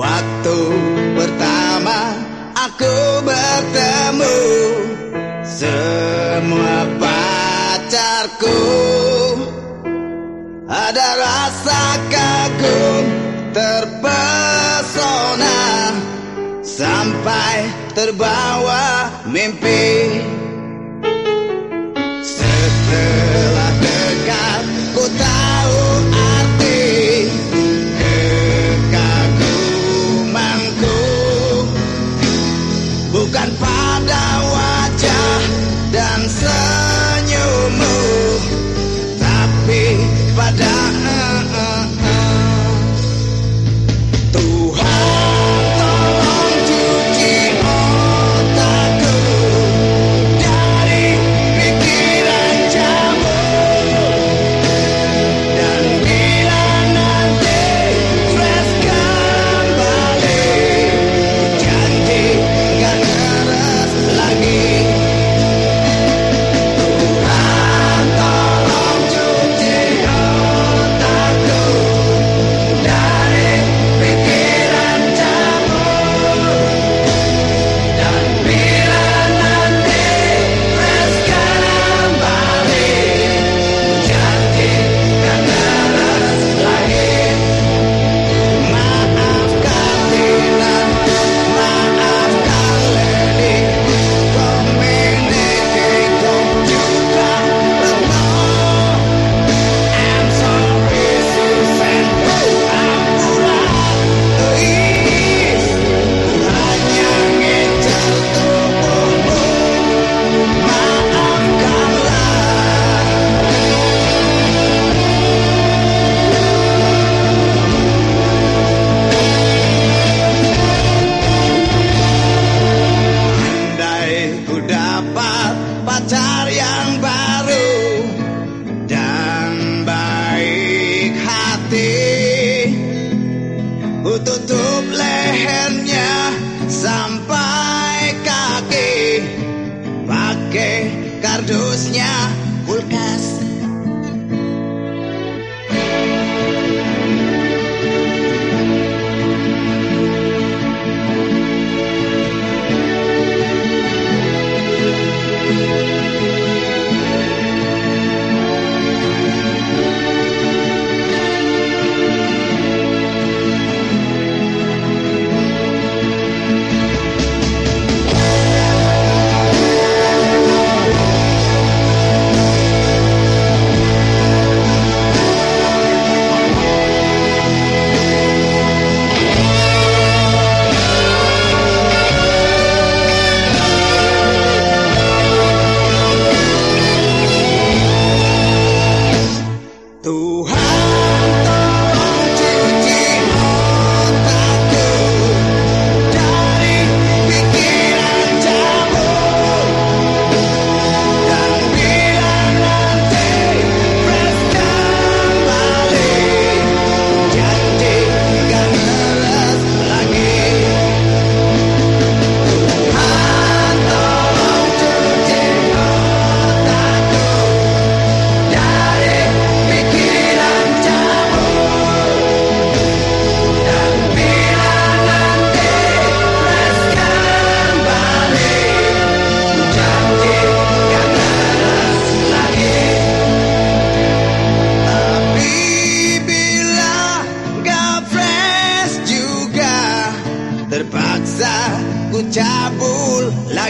Waktu pertama aku bertemu Semua pacarku. Ada rasa kagum terpesona Sampai terbawa mimpi. Setelah dekat kota Seharusnya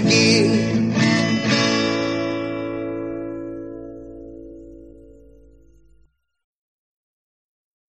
again.